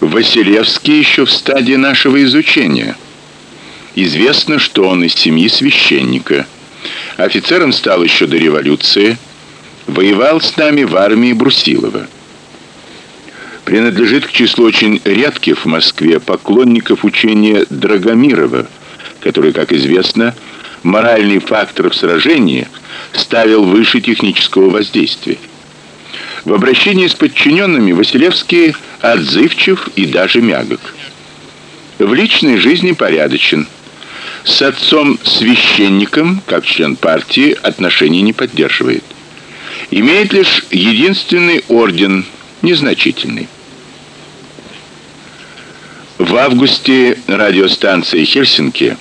Василевский еще в стадии нашего изучения. Известно, что он из семьи священника. Офицером стал еще до революции. Воевал с нами в армии Брусилова. Принадлежит к числу очень редких в Москве поклонников учения Драгомирова, который, как известно, моральный фактор в сражении ставил выше технического воздействия. В обращении с подчиненными Василевский отзывчив и даже мягок. В личной жизни порядочен. С отцом священником, как член партии, отношений не поддерживает. Имеет лишь единственный орден, незначительный. В августе радиостанция Хельсинки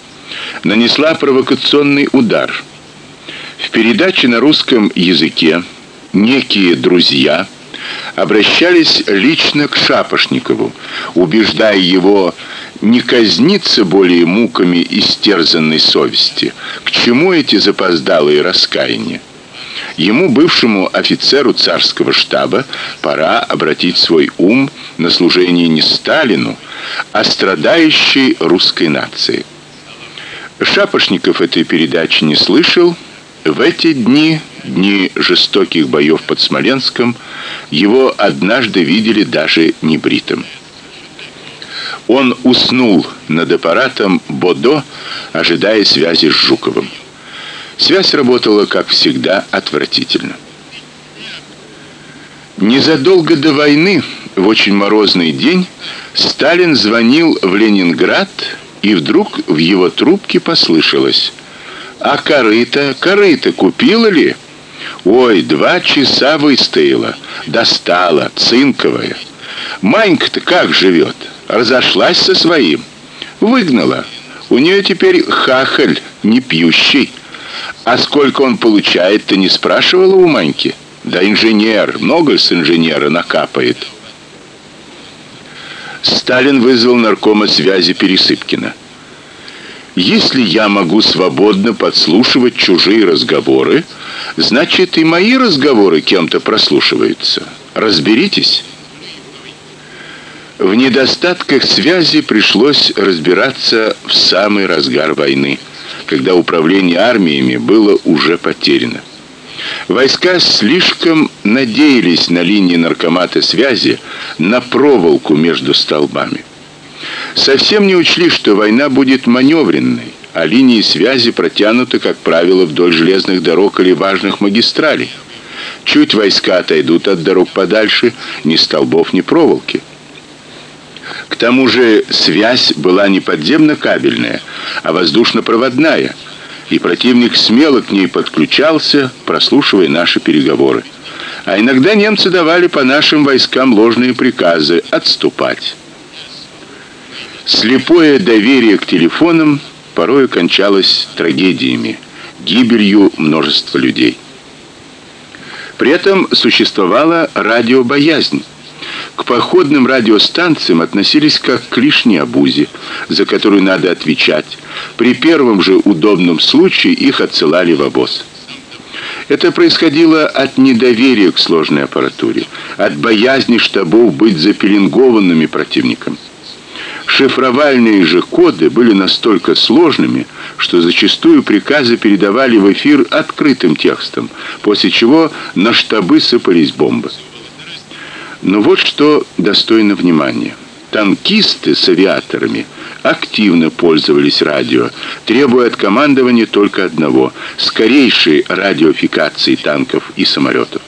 нанесла провокационный удар. В передаче на русском языке некие друзья обращались лично к Шапошникову, убеждая его не казниться более муками истерзанной совести. К чему эти запоздалые раскаяния? Ему, бывшему офицеру царского штаба, пора обратить свой ум на служение не Сталину, а страдающей русской нации. Шапошников этой передачи не слышал. В эти дни дни жестоких боев под Смоленском, его однажды видели даже небритым. Он уснул над аппаратом Бодо, ожидая связи с Жуковым. Связь работала, как всегда, отвратительно. Незадолго до войны, в очень морозный день, Сталин звонил в Ленинград, и вдруг в его трубке послышалось: "А корыто, корыто купила ли?" Ой, два часа выстояла, достала, цинковая. Манька-то как живет? Разошлась со своим, выгнала. У нее теперь хахаль, не пьющий. А сколько он получает, ты не спрашивала у Маньки? Да инженер, много с инженера накапает. Сталин вызвал наркома связи Пересыпкина. Если я могу свободно подслушивать чужие разговоры, значит и мои разговоры кем-то прослушиваются. Разберитесь. В недостатках связи пришлось разбираться в самый разгар войны, когда управление армиями было уже потеряно. Войска слишком надеялись на линии наркомата связи, на проволоку между столбами. Совсем не учли, что война будет маневренной, а линии связи протянуты, как правило, вдоль железных дорог или важных магистралей. Чуть войска отойдут от дорог подальше, ни столбов, ни проволоки. К тому же связь была не подземно-кабельная, а воздушно-проводная, и противник смело к ней подключался, прослушивая наши переговоры. А иногда немцы давали по нашим войскам ложные приказы отступать. Слепое доверие к телефонам порой кончалось трагедиями, гибелью множества людей. При этом существовала радиобоязнь. К походным радиостанциям относились как к лишней обузе, за которую надо отвечать. При первом же удобном случае их отсылали в обоз. Это происходило от недоверия к сложной аппаратуре, от боязни штабов быть запеленгованными противником. Шифровальные же коды были настолько сложными, что зачастую приказы передавали в эфир открытым текстом, после чего на штабы сыпались бомбы. Но вот что достойно внимания. Танкисты с авиаторами активно пользовались радио, требуя от командования только одного скорейшей радиофикации танков и самолетов.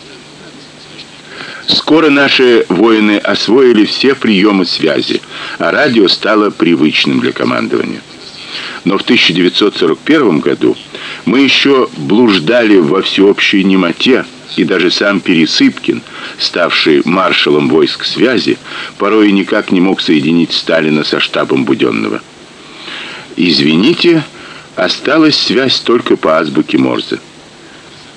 Скоро наши воины освоили все приемы связи, а радио стало привычным для командования. Но в 1941 году мы еще блуждали во всеобщей немоте, и даже сам Пересыпкин, ставший маршалом войск связи, порой никак не мог соединить Сталина со штабом Будённого. Извините, осталась связь только по азбуке Морзе.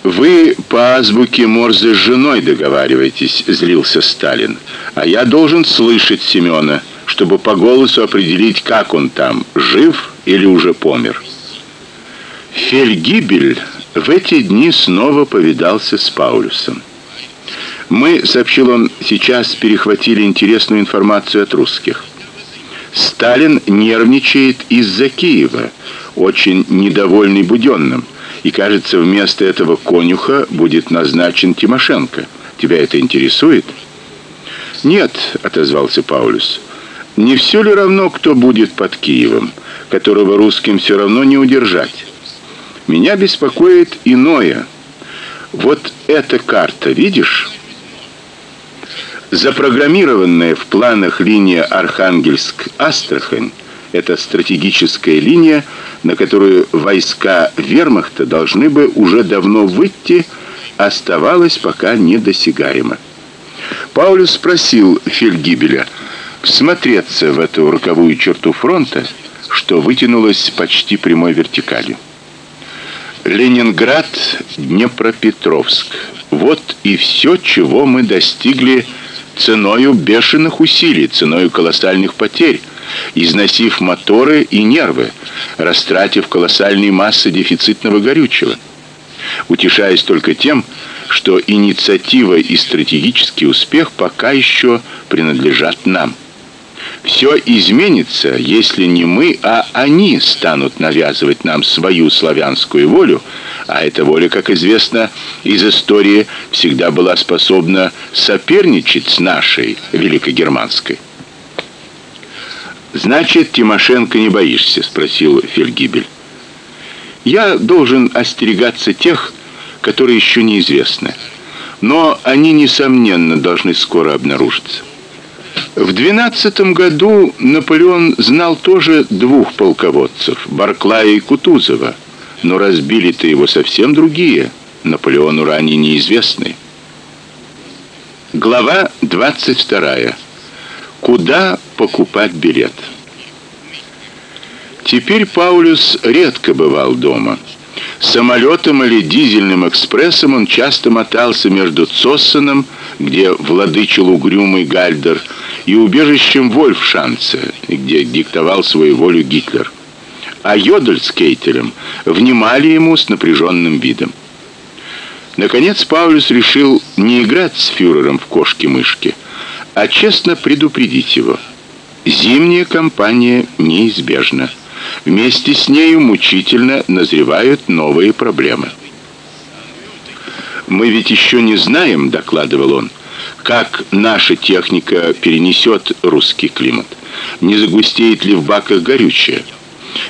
Вы по азбуке Морзе с женой договариваетесь, злился Сталин. А я должен слышать Семёна, чтобы по голосу определить, как он там, жив или уже помер. Фельгибель в эти дни снова повидался с Паулюсом. Мы, сообщил он, сейчас перехватили интересную информацию от русских. Сталин нервничает из-за Киева, очень недовольный Будённым, и, кажется, вместо этого конюха будет назначен Тимошенко. Тебя это интересует? Нет, отозвался Паулюс. Не все ли равно, кто будет под Киевом, которого русским все равно не удержать? Меня беспокоит иное. Вот эта карта, видишь? Запрограммированная в планах линия Архангельск-Астрахань это стратегическая линия, на которую войска Вермахта должны бы уже давно выйти, оставалась пока недосягаема. Паулюс спросил Фельдгибеля всмотреться в эту роковую черту фронта, что вытянулась почти прямой вертикалью. Ленинград, Днепропетровск. Вот и все, чего мы достигли ценою бешеных усилий, ценою колоссальных потерь, износив моторы и нервы, растратив колоссальные массы дефицитного горючего. Утешаясь только тем, что инициатива и стратегический успех пока еще принадлежат нам. Все изменится, если не мы, а они станут навязывать нам свою славянскую волю, а эта воля, как известно из истории, всегда была способна соперничать с нашей великогерманской. Значит, Тимошенко не боишься, спросил Фельгибель. Я должен остерегаться тех, которые еще неизвестны. Но они несомненно должны скоро обнаружиться. В двенадцатом году Наполеон знал тоже двух полководцев, Барклая и Кутузова, но разбили-то его совсем другие, Наполеону ранее неизвестные. Глава 22. Куда покупать билет? Теперь Паулюс редко бывал дома. Самолетом или дизельным экспрессом он часто мотался между Цоссеном, где владычил угрюмый Гальдер, и убежищем Вольфшанце, где диктовал свою волю Гитлер. А Йодель с Кейтелем внимали ему с напряженным видом. Наконец Паулюс решил не играть с фюрером в кошки-мышки, а честно предупредить его. Зимняя кампания неизбежна. Вместе с нею мучительно назревают новые проблемы. Мы ведь еще не знаем, докладывал он, как наша техника перенесет русский климат. Не загустеет ли в баках горючее?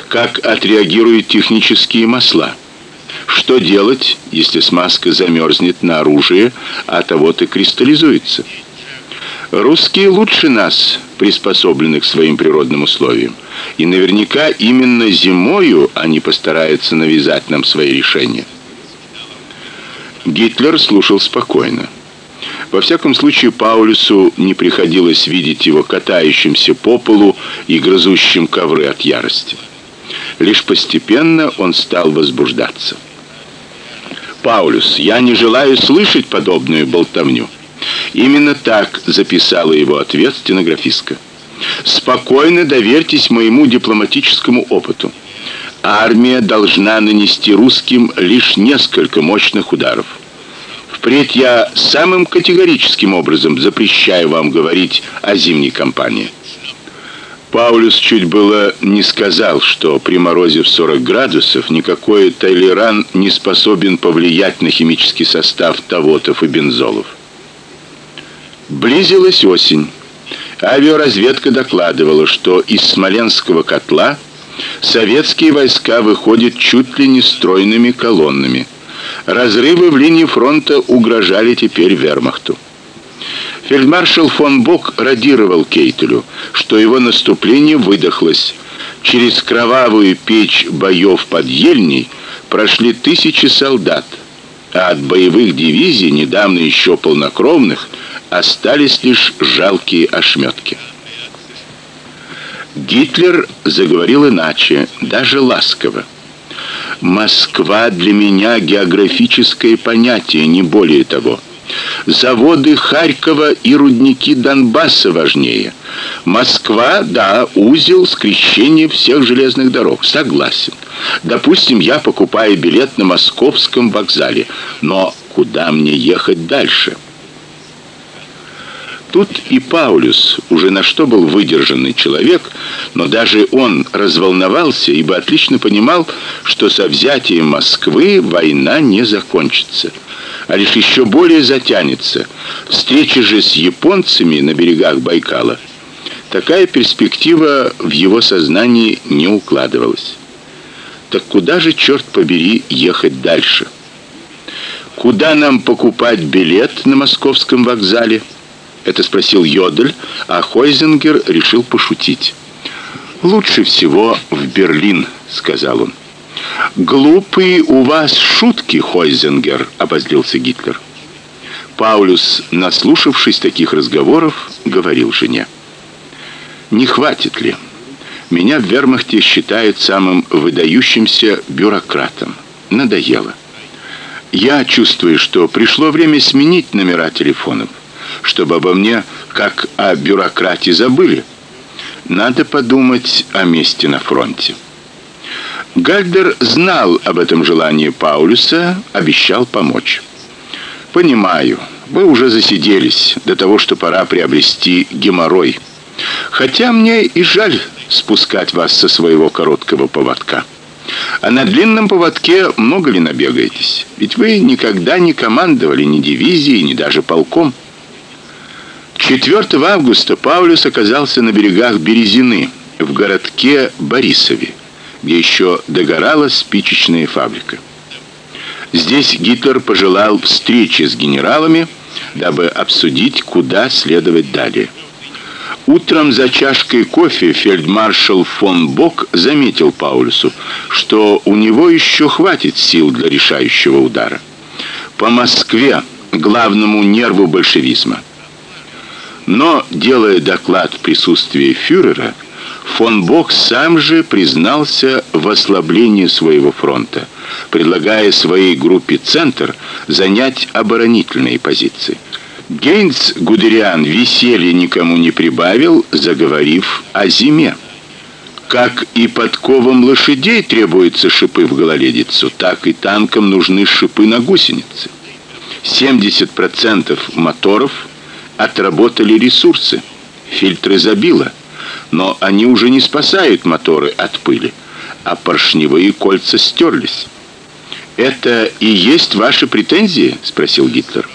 Как отреагируют технические масла? Что делать, если смазка замерзнет на оружие, а того-то кристаллизуется? Русские лучше нас приспособлены к своим природным условиям, и наверняка именно зимою они постараются навязать нам свои решения. Гитлер слушал спокойно. Во всяком случае, Паулюсу не приходилось видеть его катающимся по полу и грызущим ковры от ярости. Лишь постепенно он стал возбуждаться. Паулюс, я не желаю слышать подобную болтовню. Именно так записала его ответ стенографистка. Спокойно доверьтесь моему дипломатическому опыту. Армия должна нанести русским лишь несколько мощных ударов. Впредь я самым категорическим образом запрещаю вам говорить о зимней кампании. Паулюс чуть было не сказал, что при морозе в 40 градусов никакой Тайлеран не способен повлиять на химический состав тавотов и бензолов. Близилась осень. Авиаразведка докладывала, что из Смоленского котла советские войска выходят чуть ли не стройными колоннами. Разрывы в линии фронта угрожали теперь Вермахту. Фельдмаршал фон Бок радировал Кейтелю, что его наступление выдохлось. Через кровавую печь боев под Ельней прошли тысячи солдат, а от боевых дивизий, недавно еще полнокровных, остались лишь жалкие ошметки. Гитлер заговорил иначе, даже ласково. Москва для меня географическое понятие, не более того. Заводы Харькова и рудники Донбасса важнее. Москва, да, узел скрещения всех железных дорог. Согласен. Допустим, я покупаю билет на московском вокзале, но куда мне ехать дальше? Тут и Паулюс, уже на что был выдержанный человек, но даже он разволновался, ибо отлично понимал, что со взятием Москвы война не закончится, а лишь еще более затянется. Встреча же с японцами на берегах Байкала такая перспектива в его сознании не укладывалась. Так куда же черт побери ехать дальше? Куда нам покупать билет на московском вокзале? Это спросил Йодель, а Хойзингер решил пошутить. Лучше всего в Берлин, сказал он. Глупые у вас шутки, Хойзингер, обозлился Гитлер. Паулюс, наслушавшись таких разговоров, говорил жене: "Не хватит ли? Меня в Вермахте считают самым выдающимся бюрократом. Надоело. Я чувствую, что пришло время сменить номера телефонов чтобы обо мне, как о бюрократии, забыли. Надо подумать о месте на фронте. Гальдер знал об этом желании Паулюса, обещал помочь. Понимаю. Вы уже засиделись до того, что пора приобрести геморрой. Хотя мне и жаль спускать вас со своего короткого поводка. А на длинном поводке много ли набегаетесь? Ведь вы никогда не командовали ни дивизией, ни даже полком. 4 августа Паулюс оказался на берегах Березины, в городке Борисове, где еще догорала спичечная фабрика. Здесь Гитлер пожелал встречи с генералами, дабы обсудить, куда следовать далее. Утром за чашкой кофе фельдмаршал фон Бок заметил Паулюсу, что у него еще хватит сил для решающего удара. По Москве, главному нерву большевизма. Но, делая доклад в присутствии фюрера, фон Бок сам же признался в ослаблении своего фронта, предлагая своей группе Центр занять оборонительные позиции. Гейнс Гудериан веселья никому не прибавил, заговорив о зиме. Как и подковам лошадей требуются шипы в гололедицу, так и танкам нужны шипы на гусеницы. 70% моторов отработали ресурсы. Фильтры забило, но они уже не спасают моторы от пыли, а поршневые кольца стерлись. Это и есть ваши претензии, спросил Гитлер.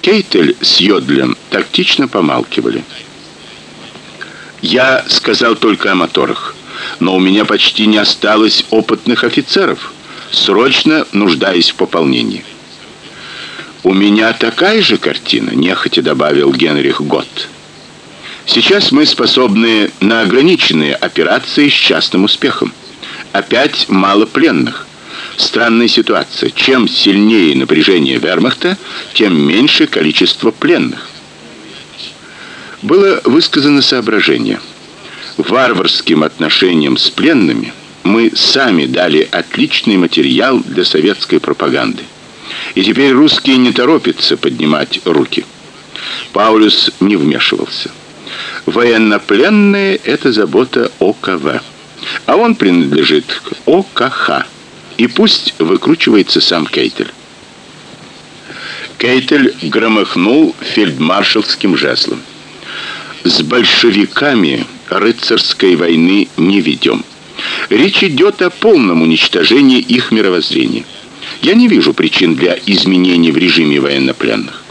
Кейтель с Йодлем тактично помалкивали. Я сказал только о моторах, но у меня почти не осталось опытных офицеров, срочно нуждаясь в пополнении. У меня такая же картина, нехотя добавил Генрих Гott. Сейчас мы способны на ограниченные операции с частным успехом. Опять мало пленных. Странная ситуация. Чем сильнее напряжение Вермахта, тем меньше количество пленных. Было высказано соображение. Варварским отношением с пленными мы сами дали отличный материал для советской пропаганды. И теперь русские не торопятся поднимать руки. Паулюс не вмешивался. Военнопленные это забота ОКВ. А он принадлежит к ОКХ. И пусть выкручивается сам Кейтель. Кейтель громыхнул фельдмаршалским жезлом. С большевиками рыцарской войны не ведем. Речь идет о полном уничтожении их мировоззрения. Я не вижу причин для изменений в режиме военнопленных.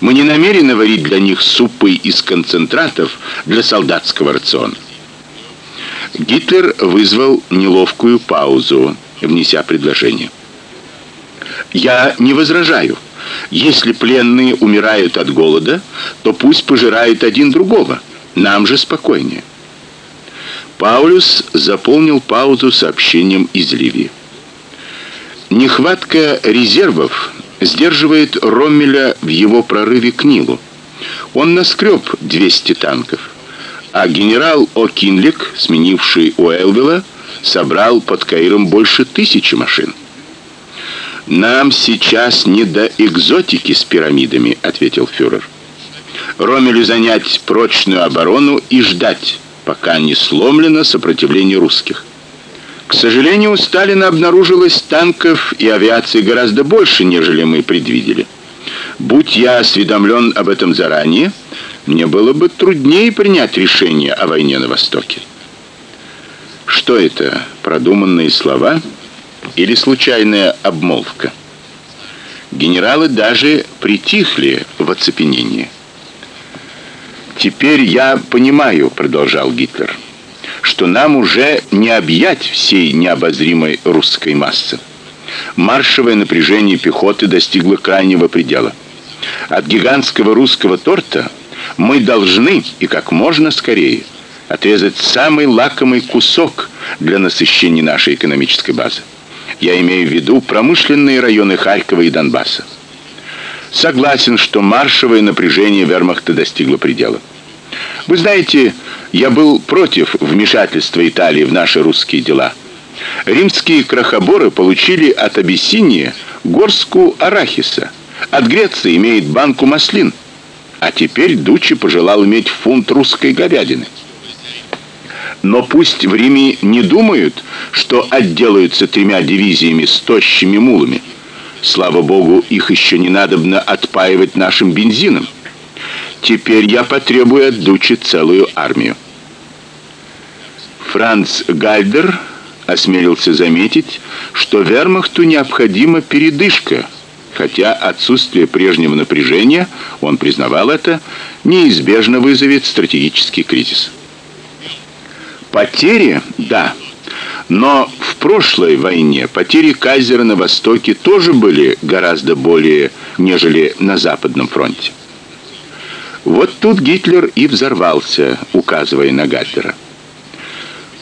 Мы не намерены варить для них супы из концентратов для солдатского рациона. Гитлер вызвал неловкую паузу, внеся предложение. Я не возражаю. Если пленные умирают от голода, то пусть пожирают один другого. Нам же спокойнее. Паулюс заполнил паузу сообщением из Ливии. Нехватка резервов сдерживает Роммеля в его прорыве к Нилу. Он наскреб 200 танков, а генерал О'Кинлик, сменивший Уэлвилла, собрал под Каиром больше тысячи машин. Нам сейчас не до экзотики с пирамидами, ответил фюрер. Роммелю занять прочную оборону и ждать, пока не сломлено сопротивление русских. К сожалению, у Сталина обнаружилось танков и авиации гораздо больше, нежели мы предвидели. Будь я осведомлен об этом заранее, мне было бы труднее принять решение о войне на востоке. Что это? Продуманные слова или случайная обмолвка? Генералы даже притихли в оцепенении. Теперь я понимаю, продолжал Гитлер, что нам уже не объять всей необозримой русской массы. Маршевое напряжение пехоты достигло крайнего предела. От гигантского русского торта мы должны и как можно скорее отрезать самый лакомый кусок для насыщения нашей экономической базы. Я имею в виду промышленные районы Харькова и Донбасса. Согласен, что маршевое напряжение вермахта достигло предела. Вы знаете, я был против вмешательства Италии в наши русские дела. Римские крахоборы получили от Абиссинии горстку арахиса, от Греции имеет банку маслин, а теперь Дуччи пожелал иметь фунт русской говядины. Но пусть в Риме не думают, что отделаются тремя дивизиями с тощими мулами. Слава богу, их еще не надобно отпаивать нашим бензином. Теперь я потребую от Дуччи целую армию. Франц Гальдер осмелился заметить, что Вермахту необходима передышка, хотя отсутствие прежнего напряжения, он признавал это, неизбежно вызовет стратегический кризис. Потери, да. Но в прошлой войне потери кайзера на востоке тоже были гораздо более, нежели на западном фронте. Вот тут Гитлер и взорвался, указывая на Гальдера.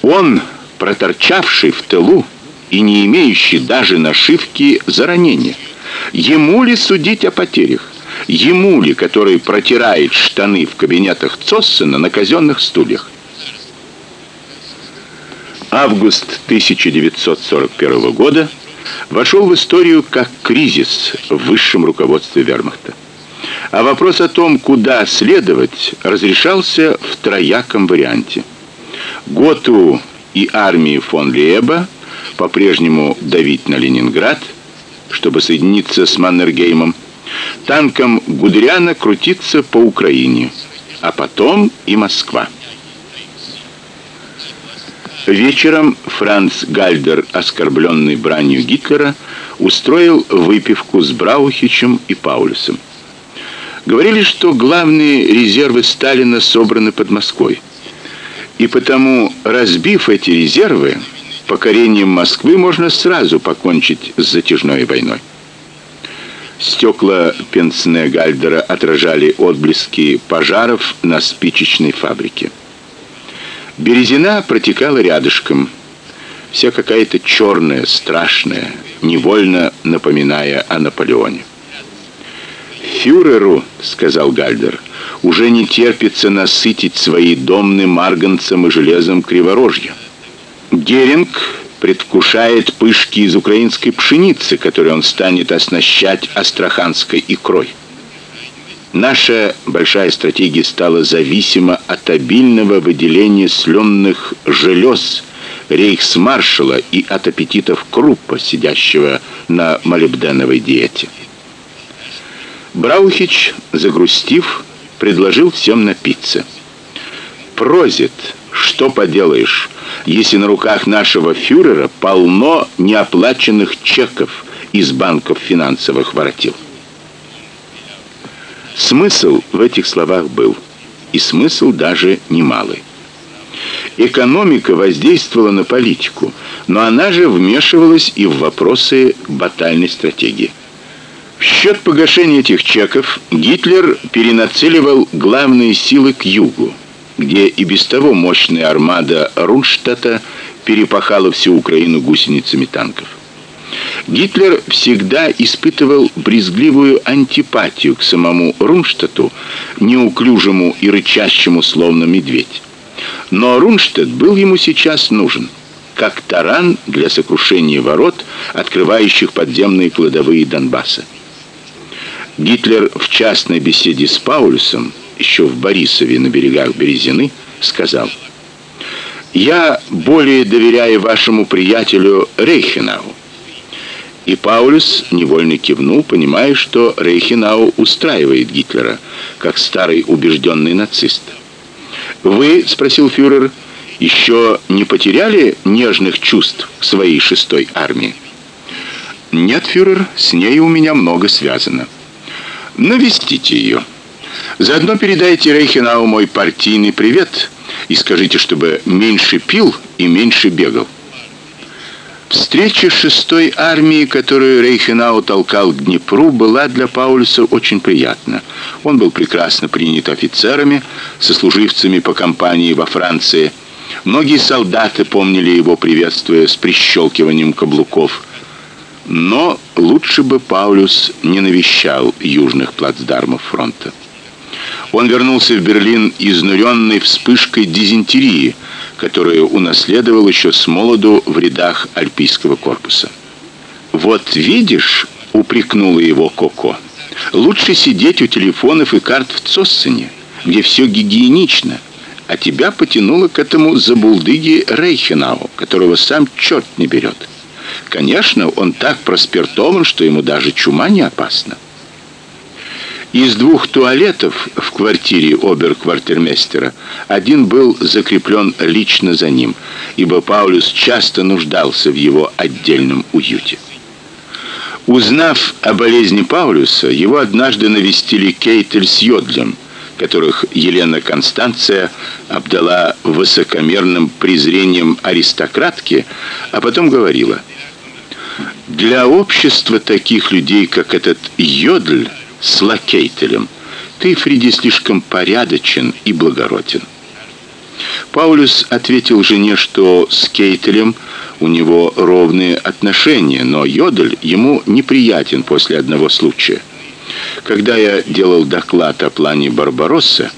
Он, проторчавший в тылу и не имеющий даже нашивки за ранение, ему ли судить о потерях? Ему ли, который протирает штаны в кабинетах Цоссена на казенных стульях? Август 1941 года вошел в историю как кризис в высшем руководстве Вермахта. А вопрос о том, куда следовать, разрешался в трояком варианте. Готу и армии фон Леба по-прежнему давить на Ленинград, чтобы соединиться с Маннергеймом, танком Гудериана крутиться по Украине, а потом и Москва. Вечером Франц Гальдер, оскорбленный бранью Гитлера, устроил выпивку с Браухичем и Паулюсом. Говорили, что главные резервы Сталина собраны под Москвой. И потому, разбив эти резервы, покорением Москвы можно сразу покончить с затяжной войной. Стекла пенсне Гальдера отражали отблески пожаров на спичечной фабрике. Березина протекала рядышком, вся какая-то черная, страшная, невольно напоминая о Наполеоне. «Фюреру, — сказал Гальдер, — уже не терпится насытить свои домны марганцем и железом криворожья. Геринг предвкушает пышки из украинской пшеницы, которые он станет оснащать астраханской икрой. Наша большая стратегия стала зависима от обильного выделения слённых желез рейхсмаршала и от аппетитов Круппа, сидящего на молибденовой диете. Браухич, загрустив, предложил всем напиться. Прозит, что поделаешь, если на руках нашего фюрера полно неоплаченных чеков из банков финансовых воротил. Смысл в этих словах был, и смысл даже немалый. Экономика воздействовала на политику, но она же вмешивалась и в вопросы батальной стратегии. В счет погашения этих чеков Гитлер перенацеливал главные силы к югу, где и без того мощная армада Рунштадта перепахала всю Украину гусеницами танков. Гитлер всегда испытывал брезгливую антипатию к самому Рунштадту, неуклюжему и рычащему словно медведь. Но Рунштадт был ему сейчас нужен, как таран для сокрушения ворот, открывающих подземные кладовые Донбасса. Гитлер в частной беседе с Паулюсом еще в Борисове на берегах Березины сказал: "Я более доверяю вашему приятелю Рейхенау. И Паулюс невольно кивнул, понимая, что Рейхенау устраивает Гитлера, как старый убежденный нацист. Вы, спросил фюрер, еще не потеряли нежных чувств к своей шестой армии? Нет, фюрер, с ней у меня много связано. Навестите ее. Заодно передайте Рейхенау мой партийный привет и скажите, чтобы меньше пил и меньше бегал. Встреча шестой армии, которую Рейхенау толкал к Днепру, была для Паулюса очень приятна. Он был прекрасно принят офицерами, сослуживцами по кампании во Франции. Многие солдаты помнили его приветствие с прищелкиванием каблуков. Но лучше бы Паулюс не навещал южных плацдармов фронта. Он вернулся в Берлин изнуренный вспышкой дизентерии – которую унаследовал еще с молоду в рядах альпийского корпуса. Вот видишь, упрекнула его Коко. Лучше сидеть у телефонов и карт в Цоссене, где все гигиенично, а тебя потянуло к этому забулдыге Рейхенау, которого сам черт не берет. Конечно, он так проспиртован, что ему даже чума не опасна. Из двух туалетов в квартире обер-квартирмейстера один был закреплен лично за ним, ибо Паулюс часто нуждался в его отдельном уюте. Узнав о болезни Паулюса, его однажды навестили Кейтель с Йодлем, которых Елена Констанция обдала высокомерным презрением аристократки, а потом говорила: "Для общества таких людей, как этот Йодль, с лакейтелем. Ты, Фриди, слишком порядочен и благороден. Паулюс ответил жене, что с Кейтелем у него ровные отношения, но Йодель ему неприятен после одного случая. Когда я делал доклад о плане Барбаросса,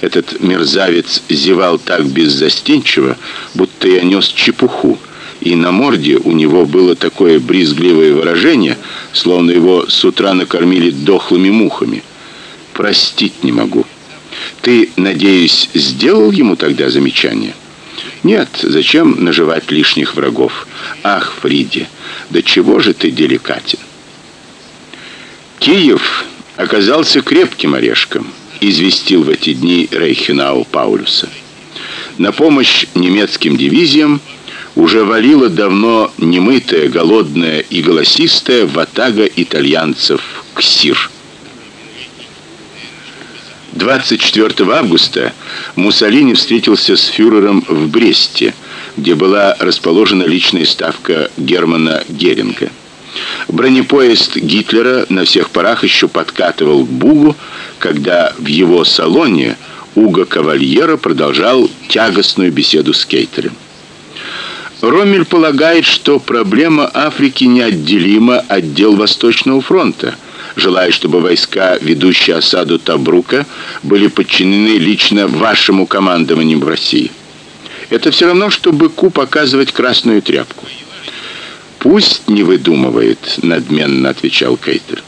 этот мерзавец зевал так беззастенчиво, будто я нес чепуху и на морде у него было такое брезгливое выражение, словно его с утра накормили дохлыми мухами. Простить не могу. Ты, надеюсь, сделал ему тогда замечание? Нет, зачем наживать лишних врагов? Ах, Фриди, до чего же ты деликатен? Киев оказался крепким орешком, известил в эти дни Рейхенау Паулюса. На помощь немецким дивизиям уже валила давно немытая, голодная и голосистая ватага итальянцев Ксир. 24 августа Муссолини встретился с фюрером в Бресте, где была расположена личная ставка Германа Геринга. Бронепоезд Гитлера на всех парах еще подкатывал к Бугу, когда в его салоне Уго Кавальеро продолжал тягостную беседу с Кейтелем. Роммель полагает, что проблема Африки неотделима от дел Восточного фронта, желая, чтобы войска, ведущие осаду Табрука, были подчинены лично вашему командованию в России. Это все равно, что быку показывать красную тряпку. Пусть не выдумывает, надменно отвечал Кейтер.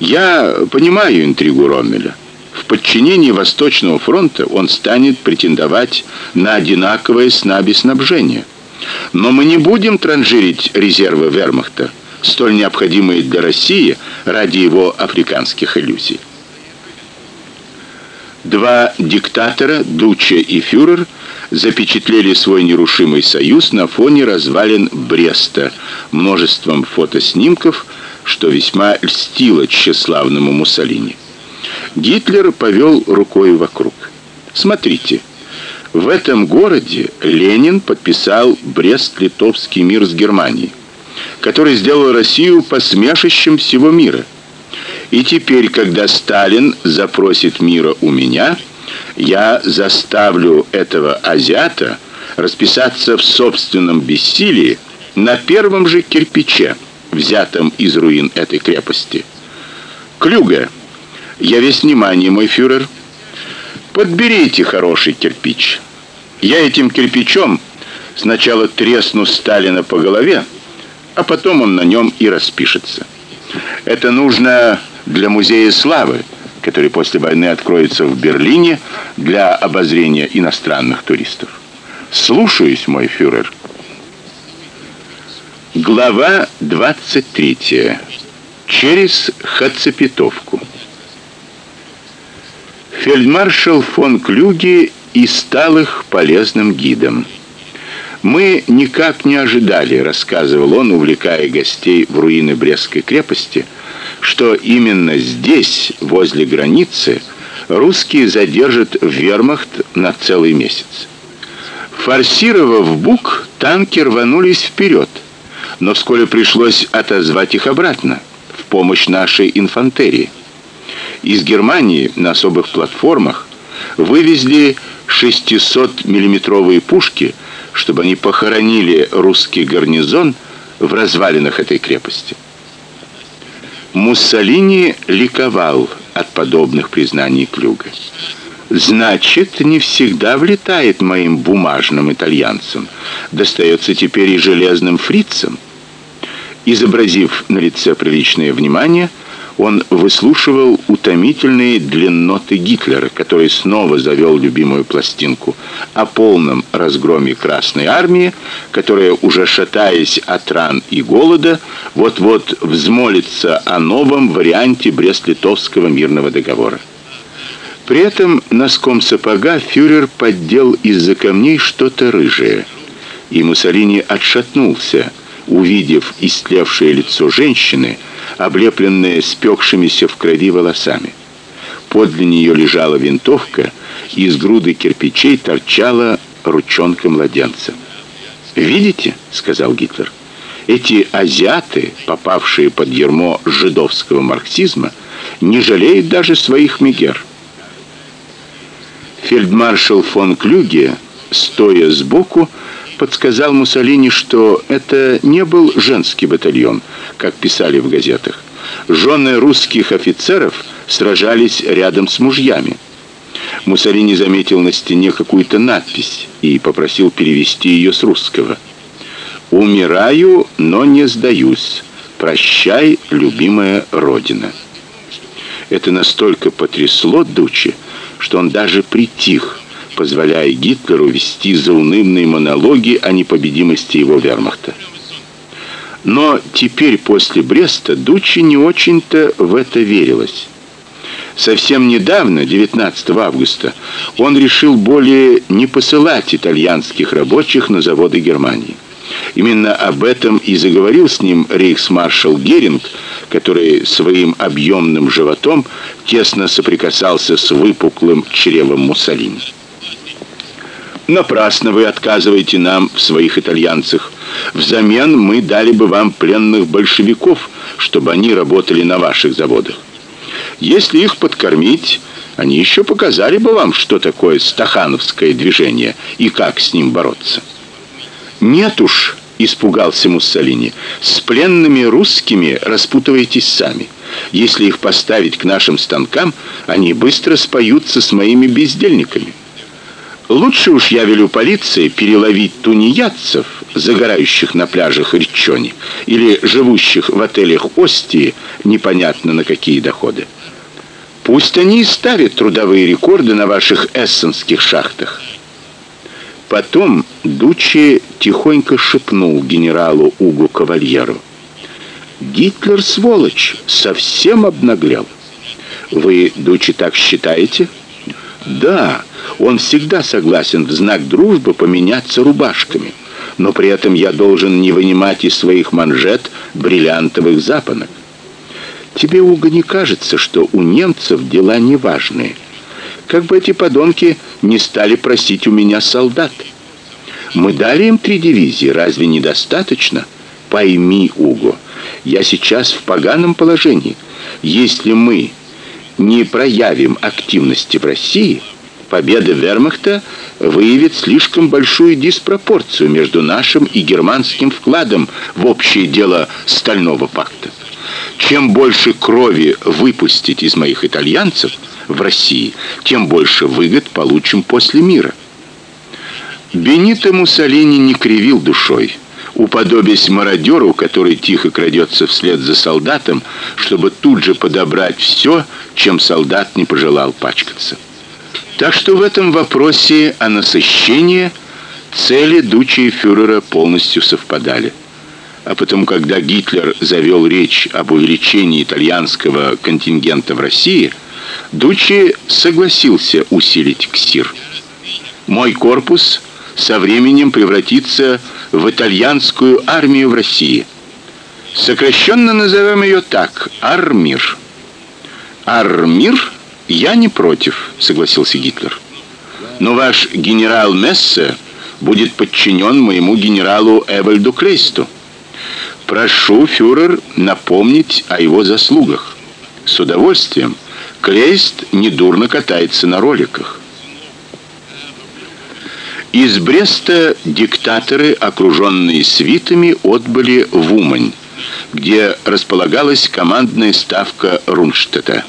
Я понимаю интригу Роммеля. В подчинении Восточного фронта он станет претендовать на одинаковое снабжение. Но мы не будем транжирить резервы Вермахта, столь необходимые для России ради его африканских иллюзий. Два диктатора, Дуче и фюрер, запечатлели свой нерушимый союз на фоне развалин Бреста, множеством фотоснимков, что весьма льстило тщеславному Муссолини. Гитлер повел рукой вокруг. Смотрите, в этом городе Ленин подписал Брест-Литовский мир с Германией, который сделал Россию посмешищем всего мира. И теперь, когда Сталин запросит мира у меня, я заставлю этого азиата расписаться в собственном бессилии на первом же кирпиче, взятом из руин этой крепости. Клюге, я весь внимание, мой фюрер. Подберите хороший кирпич. Я этим кирпичом сначала тресну Сталина по голове, а потом он на нем и распишется. Это нужно для музея славы, который после войны откроется в Берлине для обозрения иностранных туристов. Слушаюсь, мой фюрер. Глава 23. Через Хацапетовку. Фельдмаршал фон Клюге и стал их полезным гидом. Мы никак не ожидали, рассказывал он, увлекая гостей в руины Брестской крепости, что именно здесь, возле границы, русские задержат вермахт на целый месяц. Форсировав Бук, танки рванулись вперед но вскоре пришлось отозвать их обратно в помощь нашей инфантерии. Из Германии на особых платформах вывезли 600-миллиметровые пушки, чтобы они похоронили русский гарнизон в развалинах этой крепости. Муссолини ликовал от подобных признаний Клюга. Значит, не всегда влетает моим бумажным итальянцам. Достается теперь и железным фрицам. Изобразив на лице приличное внимание, он выслушивал утомительные длинноты Гитлера, который снова завел любимую пластинку о полном разгроме Красной армии, которая уже шатаясь от ран и голода, вот-вот взмолится о новом варианте Брест-Литовского мирного договора. При этом носком сапога фюрер поддел из-за камней что-то рыжее, и Муссолини отшатнулся увидев истлевшее лицо женщины, облепленное спекшимися в крови волосами. Подле нее лежала винтовка, и из груды кирпичей торчала ручонка младенца. "Видите?" сказал Гитлер. "Эти азиаты, попавшие под ярмо жидовского марксизма, не жалеют даже своих мегер". Фельдмаршал фон Клюге, стоя сбоку, подсказал Муссолини, что это не был женский батальон, как писали в газетах. Жены русских офицеров сражались рядом с мужьями. Муссолини заметил на стене какую-то надпись и попросил перевести ее с русского. Умираю, но не сдаюсь. Прощай, любимая родина. Это настолько потрясло Дучи, что он даже притих позволяя Гитлеру вести заунывные монологи о непобедимости его вермахта. Но теперь после Бреста Дуччи не очень-то в это верилось. Совсем недавно, 19 августа, он решил более не посылать итальянских рабочих на заводы Германии. Именно об этом и заговорил с ним рейхсмаршал Геринг, который своим объемным животом тесно соприкасался с выпуклым чревом Муссолини. Напрасно вы отказываете нам в своих итальянцах. Взамен мы дали бы вам пленных большевиков, чтобы они работали на ваших заводах. Если их подкормить, они еще показали бы вам, что такое стахановское движение и как с ним бороться. Нет уж, испугался Муссолини. С пленными русскими распутывайтесь сами. Если их поставить к нашим станкам, они быстро споются с моими бездельниками. Лучше уж я велю полиции переловить тунеядцев, загорающих на пляжах Риччони, или живущих в отелях Остии, непонятно на какие доходы. Пусть они и ставят трудовые рекорды на ваших эссенских шахтах. Потом Дучи тихонько шепнул генералу Уго Кавальеру: "Гитлер сволочь, совсем обнаглел. Вы, Дучи, так считаете?" "Да, он всегда согласен в знак дружбы поменяться рубашками, но при этом я должен не вынимать из своих манжет бриллиантовых запонок. Тебе, Уго, не кажется, что у немцев дела неважные? Как бы эти подонки не стали просить у меня солдат. Мы дали им три дивизии, разве недостаточно? Пойми, Уго, я сейчас в поганом положении. Если мы не проявим активности в России, победа Вермахта выявит слишком большую диспропорцию между нашим и германским вкладом в общее дело стального пакта. Чем больше крови выпустить из моих итальянцев в России, тем больше выгод получим после мира. Бенито Муссолини не кривил душой, уподобясь мародеру, который тихо крадется вслед за солдатом, чтобы тут же подобрать все, чем солдат не пожелал пачкаться. Так что в этом вопросе о насыщении цели дучи и фюрера полностью совпадали. А потом, когда Гитлер завел речь об увеличении итальянского контингента в России, Дуччи согласился усилить КСИР. Мой корпус со временем превратится в итальянскую армию в России. Сокращенно назовем ее так: Армир. Армир я не против, согласился Гитлер. Но ваш генерал Мессе будет подчинен моему генералу Эвальду Клейсту. Прошу, фюрер, напомнить о его заслугах. С удовольствием. Клейст недурно катается на роликах. Из Бреста диктаторы, окруженные свитами, отбыли в Умань, где располагалась командная ставка Рунштадта.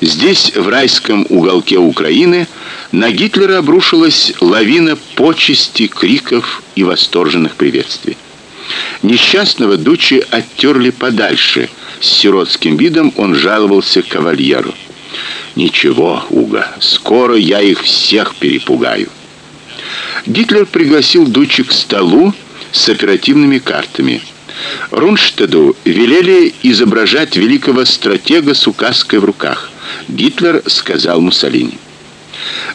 Здесь, в райском уголке Украины, на Гитлера обрушилась лавина почестей, криков и восторженных приветствий. Несчастного Дучи оттерли подальше. С сиротским видом он жаловался кавальеру. Ничего, Уга, скоро я их всех перепугаю. Гитлер пригласил Дучи к столу с оперативными картами. Рунштеду велели изображать великого стратега с указкой в руках. Гитлер сказал Муссолини: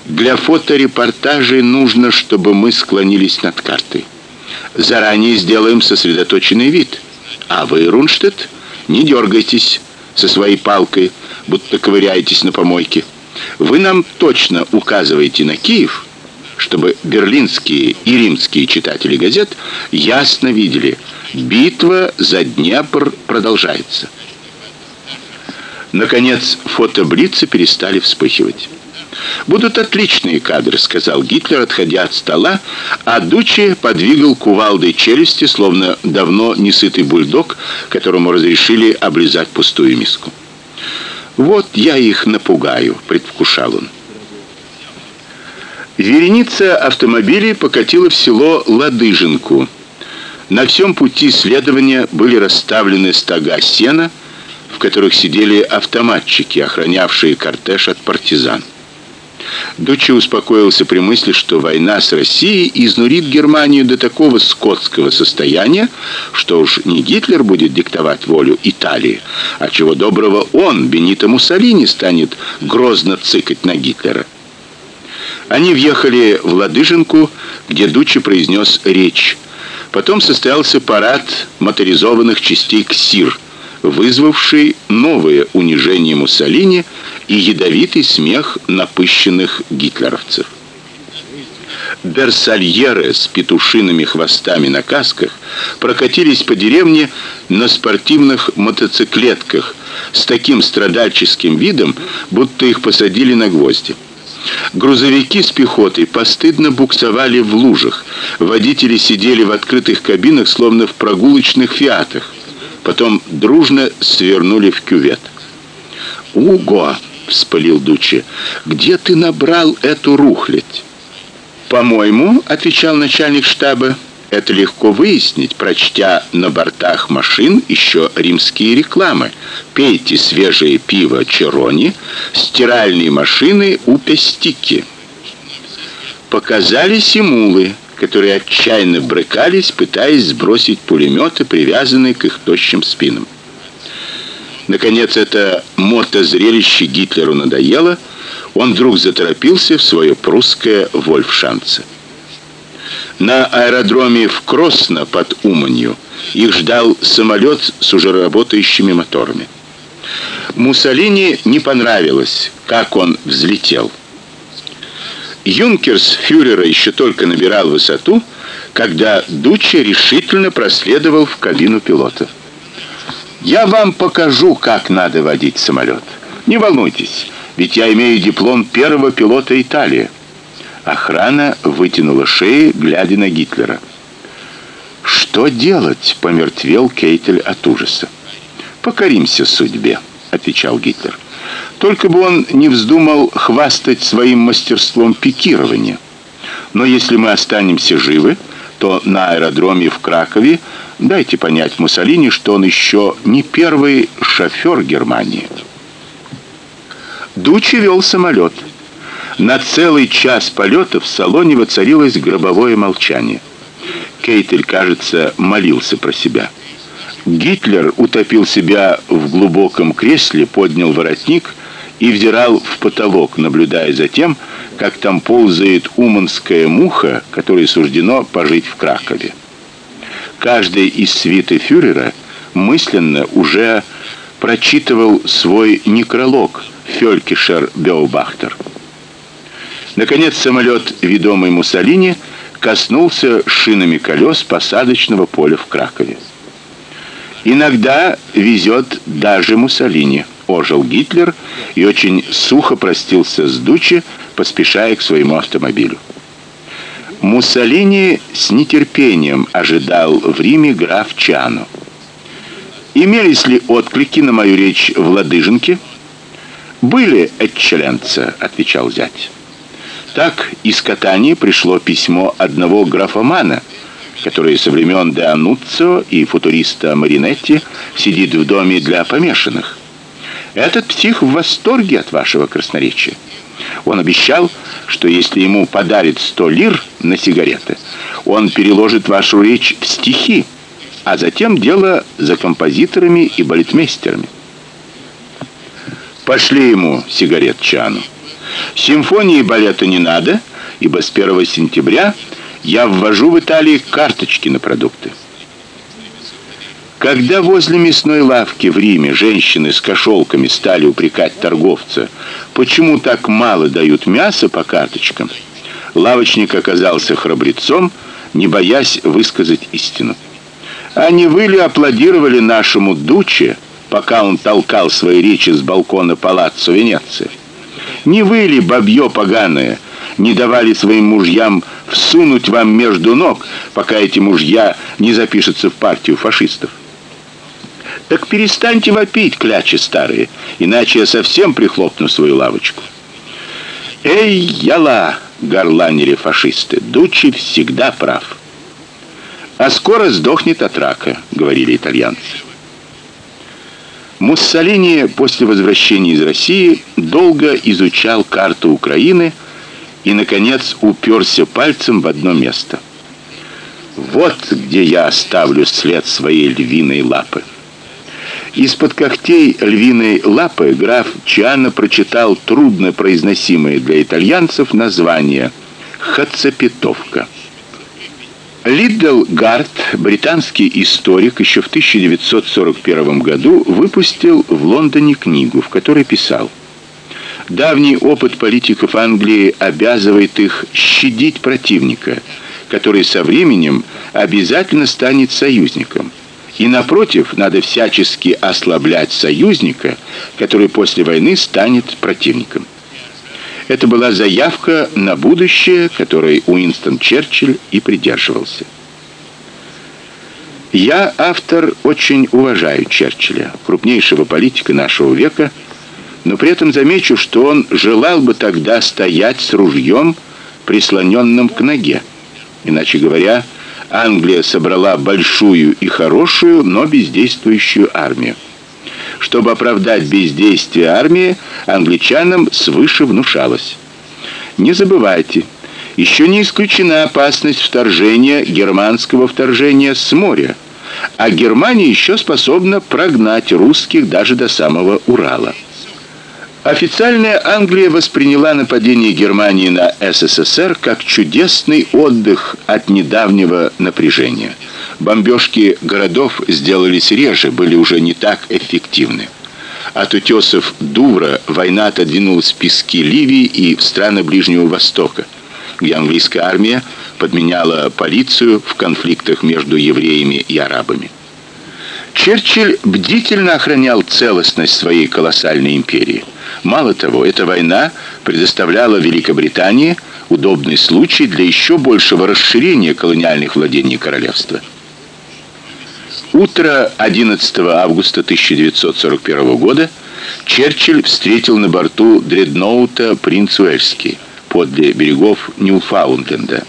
"Для фоторепортажей нужно, чтобы мы склонились над картой. Заранее сделаем сосредоточенный вид. А вы, Рунштедт, не дергайтесь со своей палкой, будто ковыряетесь на помойке. Вы нам точно указываете на Киев, чтобы берлинские и римские читатели газет ясно видели, битва за Днепр продолжается. Наконец, фотоблицы перестали вспыхивать. Будут отличные кадры, сказал Гитлер, отходя от стола, а Дучи подвигал кувалдой челюсти, словно давно несытый бульдог, которому разрешили облизать пустую миску. Вот я их напугаю, предвкушал он. Вереница автомобилей покатила в село Ладыженку. На всем пути следования были расставлены стога сена, которых сидели автоматчики, охранявшие кортеж от партизан. Дучи успокоился при мысли, что война с Россией изнурит Германию до такого скотского состояния, что уж не Гитлер будет диктовать волю Италии, а чего доброго он, Бенито Муссолини, станет грозно цыкать на Гитлера. Они въехали в Ладыженку, где Дуччи произнес речь. Потом состоялся парад моторизованных частей КСИР, вызвавший новое унижение Муссолини и ядовитый смех напыщенных гитлеровцев. Берсальеры с петушиными хвостами на касках прокатились по деревне на спортивных мотоциклетках с таким страдальческим видом, будто их посадили на гвозди. Грузовики с пехотой постыдно буксовали в лужах. Водители сидели в открытых кабинах, словно в прогулочных фиатах. Потом дружно свернули в кювет. "Уго!" вспылил Дучи. "Где ты набрал эту рухлядь?" "По-моему", отвечал начальник штаба, это легко выяснить, прочтя на бортах машин еще римские рекламы. Пейте свежее пиво Черони, стиральные машины у Пестики. Показались и мулы, которые отчаянно брыкались, пытаясь сбросить пулеметы, привязанные к их тощим спинам. Наконец это мотозрелище Гитлеру надоело, он вдруг заторопился в свое прусское Вольфшанце. На аэродроме в Кросно под Уманью их ждал самолет с уже работающими моторами. Муссолини не понравилось, как он взлетел. Юнкерс фюрера еще только набирал высоту, когда Дуччи решительно проследовал в кабину пилота. Я вам покажу, как надо водить самолет. Не волнуйтесь, ведь я имею диплом первого пилота Италии. Охрана вытянула шеи, глядя на Гитлера. Что делать? помертвел Кейтель от ужаса. Покоримся судьбе, отвечал Гитлер. Только бы он не вздумал хвастать своим мастерством пикирования. Но если мы останемся живы, то на аэродроме в Кракове дайте понять Муссолини, что он еще не первый шофер Германии. Дучи вел самолет. На целый час полета в салоне воцарилось гробовое молчание. Кейтель, кажется, молился про себя. Гитлер утопил себя в глубоком кресле, поднял воротник и взирал в потолок, наблюдая за тем, как там ползает уманская муха, которой суждено пожить в Кракове. Каждый из свиты фюрера мысленно уже прочитывал свой некролог Фелькишер Беобахтер. Наконец самолет, ведомый Муссолини, коснулся шинами колес посадочного поля в Кракове. Иногда везет даже Муссолини. Ожил Гитлер и очень сухо простился с Дуччи, поспешая к своему автомобилю. Муссолини с нетерпением ожидал в Риме граф Чано. Имелись ли отклики на мою речь в Ладыженке? Были, экчелленца, отвечал зять. Так из Катании пришло письмо одного графомана, который со времен де Ануццо и футуриста Маринетти сидит в доме для помешанных. Этот псих в восторге от вашего красноречия. Он обещал, что если ему подарит сто лир на сигареты, он переложит вашу речь в стихи, а затем дело за композиторами и балетмейстерами. Пошли ему сигарет Чану. Симфонии и балета не надо, ибо с 1 сентября я ввожу в Италии карточки на продукты. Когда возле мясной лавки в Риме женщины с кошелками стали упрекать торговца, почему так мало дают мяса по карточкам, лавочник оказался храбрецом, не боясь высказать истину. А не вы ли аплодировали нашему Дуче, пока он толкал свои речи с балкона палаццо Венеции? Не вы ли, бабье поганое, не давали своим мужьям всунуть вам между ног, пока эти мужья не запишутся в партию фашистов? Так перестаньте вопить, клячи старые, иначе я совсем прихлопну свою лавочку. Эй, яла, горланили фашисты. Дучи всегда прав. А скоро сдохнет от рака, говорили итальянцы. Муссолини после возвращения из России долго изучал карту Украины и наконец уперся пальцем в одно место. Вот где я оставлю след своей львиной лапы. Из-под когтей львиной лапы граф Чиано прочитал трудно произносимое для итальянцев название Хацапетовка. Лиддл Гарт, британский историк, еще в 1941 году выпустил в Лондоне книгу, в которой писал: Давний опыт политиков Англии обязывает их щадить противника, который со временем обязательно станет союзником. И напротив, надо всячески ослаблять союзника, который после войны станет противником. Это была заявка на будущее, которой Уинстон Черчилль и придерживался. Я, автор, очень уважаю Черчилля, крупнейшего политика нашего века, но при этом замечу, что он желал бы тогда стоять с ружьем, прислоненным к ноге. Иначе говоря, Англия собрала большую и хорошую, но бездействующую армию. Чтобы оправдать бездействие армии, англичанам свыше внушалось: не забывайте, еще не исключена опасность вторжения германского вторжения с моря, а Германия еще способна прогнать русских даже до самого Урала. Официальная Англия восприняла нападение Германии на СССР как чудесный отдых от недавнего напряжения. Бомбежки городов сделались реже, были уже не так эффективны. От утесов Дувра война отодвинулась в пески Ливии и в страны Ближнего Востока, где английская армия подменяла полицию в конфликтах между евреями и арабами. Черчилль бдительно охранял целостность своей колоссальной империи. Мало того, эта война предоставляла Великобритании удобный случай для еще большего расширения колониальных владений королевства. Утро 11 августа 1941 года Черчилль встретил на борту дредноута «Принц Уэльский» подле берегов Ньюфаундленда.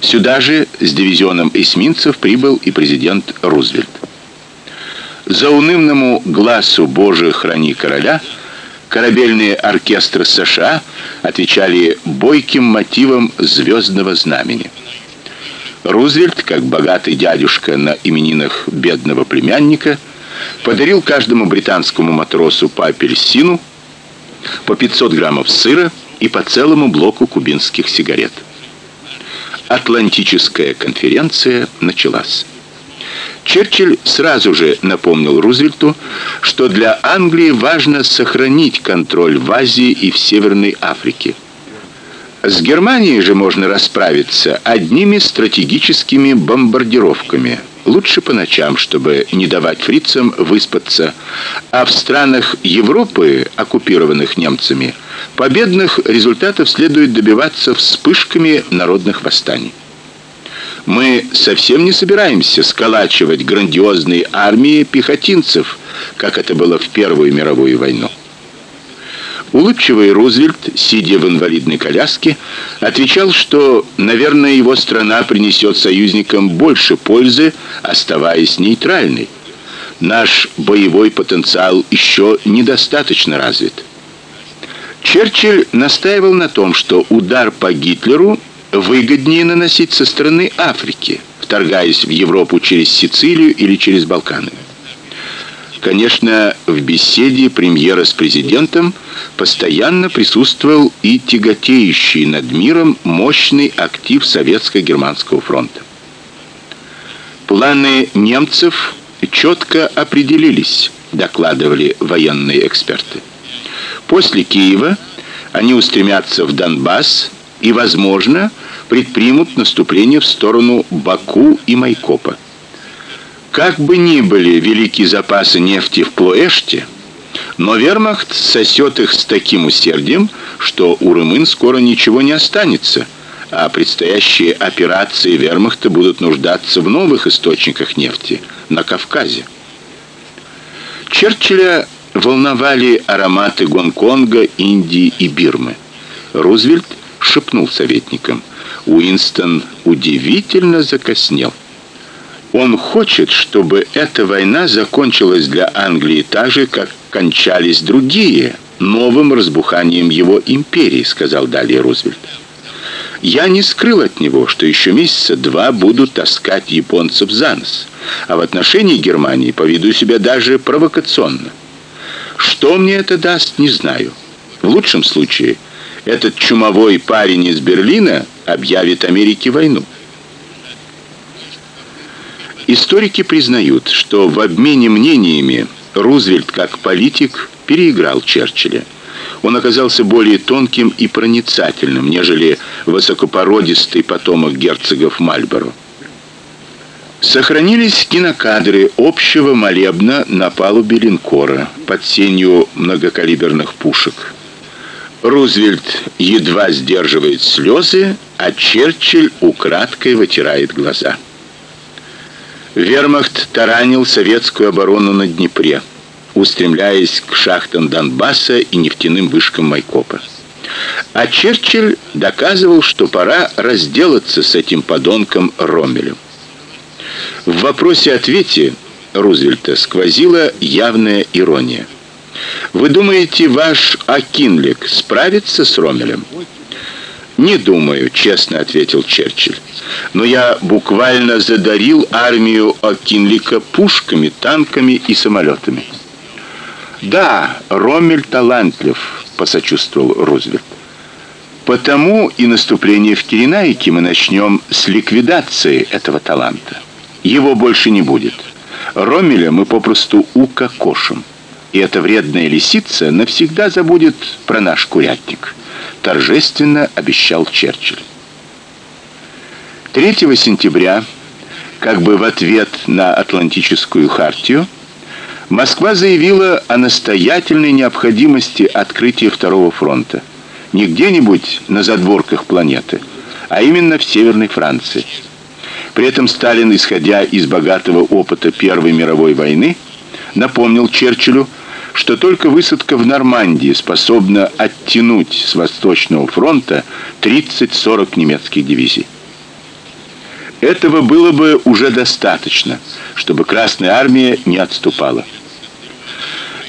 Сюда же с дивизионом эсминцев прибыл и президент Рузвельт. За унывному глазу Боже храни короля корабельные оркестры США отвечали бойким мотивам звездного знамени. Рузвельт, как богатый дядюшка на именинах бедного племянника, подарил каждому британскому матросу по апельсину, по 500 граммов сыра и по целому блоку кубинских сигарет. Атлантическая конференция началась. Черчилль сразу же напомнил Рузвельту, что для Англии важно сохранить контроль в Азии и в Северной Африке. С Германией же можно расправиться одними стратегическими бомбардировками. Лучше по ночам, чтобы не давать фрицам выспаться. А в странах Европы, оккупированных немцами, победных результатов следует добиваться вспышками народных восстаний. Мы совсем не собираемся сколачивать грандиозные армии пехотинцев, как это было в Первую мировую войну. Улыбчивый Рузвельт, сидя в инвалидной коляске, отвечал, что, наверное, его страна принесет союзникам больше пользы, оставаясь нейтральной. Наш боевой потенциал еще недостаточно развит. Черчилль настаивал на том, что удар по Гитлеру выгоднее наносить со стороны Африки, вторгаясь в Европу через Сицилию или через Балканы. Конечно, в беседе премьера с президентом постоянно присутствовал и тяготеющий над миром мощный актив советско-германского фронта. Планы немцев четко определились, докладывали военные эксперты. После Киева они устремятся в Донбасс и, возможно, предпримут наступление в сторону Баку и Майкопа. Как бы ни были великие запасы нефти в Плоэште, но Вермахт сосет их с таким усердием, что у румын скоро ничего не останется, а предстоящие операции Вермахта будут нуждаться в новых источниках нефти на Кавказе. Черчилля волновали ароматы Гонконга, Индии и Бирмы. Рузвельт шепнул советникам. Уинстон удивительно закоснел. Он хочет, чтобы эта война закончилась для Англии так же, как кончались другие, новым разбуханием его империи, сказал далее Рузвельт. Я не скрыл от него, что еще месяца два буду таскать японцев за нос, а в отношении Германии поведу себя даже провокационно. Что мне это даст, не знаю. В лучшем случае этот чумовой парень из Берлина объявит Америке войну. Историки признают, что в обмене мнениями Рузвельт как политик переиграл Черчилля. Он оказался более тонким и проницательным, нежели высокопородистый потомок герцогов Мальборо. Сохранились кинокадры общего молебна на палубе линкора под сенью многокалиберных пушек. Рузвельт едва сдерживает слезы, а Черчилль украдкой вытирает глаза. Вермахт таранил советскую оборону на Днепре, устремляясь к шахтам Донбасса и нефтяным вышкам Майкопа. А Черчилль доказывал, что пора разделаться с этим подонком Роммелем. В вопросе-ответе Рузвельта сквозила явная ирония. Вы думаете, ваш Акинлик справится с Роммелем? Не думаю, честно ответил Черчилль. Но я буквально задарил армию Акинлика пушками, танками и самолетами. Да, Роммель талантлив, посочувствовал Рузвельт. Потому и наступление в Киренайке мы начнем с ликвидации этого таланта. Его больше не будет. Роммеля мы попросту укокошим. И эта вредная лисица навсегда забудет про наш курятник торжественно обещал Черчилль. 3 сентября, как бы в ответ на Атлантическую хартию, Москва заявила о настоятельной необходимости открытия второго фронта не где-нибудь на задворках планеты, а именно в Северной Франции. При этом Сталин, исходя из богатого опыта Первой мировой войны, напомнил Черчиллю, что только высадка в Нормандии способна оттянуть с Восточного фронта 30-40 немецких дивизий. Этого было бы уже достаточно, чтобы Красная армия не отступала.